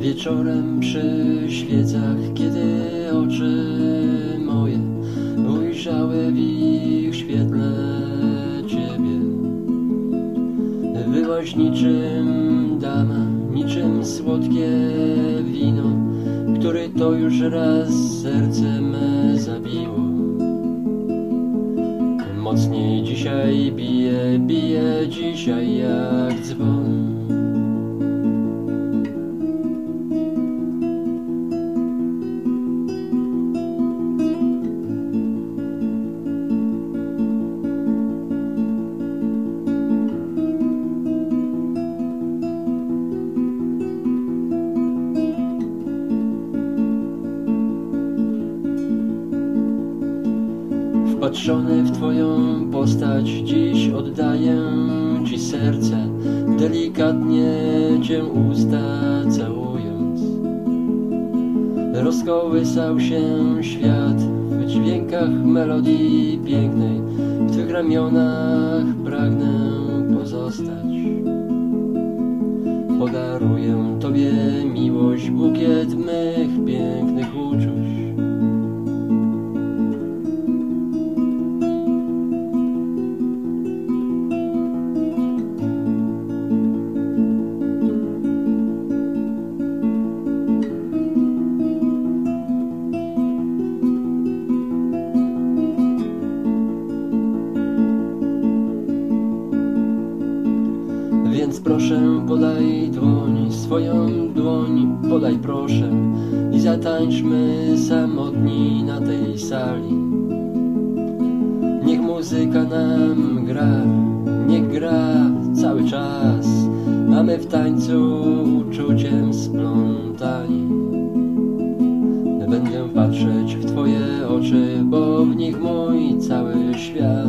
Wieczorem przy świecach, kiedy oczy moje ujrzały w ich świetle Ciebie. Byłaś niczym dama, niczym słodkie wino, który to już raz serce me zabiło. Mocniej dzisiaj bije, bije dzisiaj jak Wpatrzony w Twoją postać, dziś oddaję Ci serce, delikatnie Cię usta całując. Rozkołysał się świat w dźwiękach melodii pięknej, w Twych ramionach pragnę pozostać. Podaruję Tobie miłość, bukiet mych Więc proszę podaj dłoń, swoją dłoń podaj proszę. I zatańczmy samotni na tej sali. Niech muzyka nam gra, niech gra cały czas. A my w tańcu uczuciem splątani. Będę patrzeć w Twoje oczy, bo w nich mój cały świat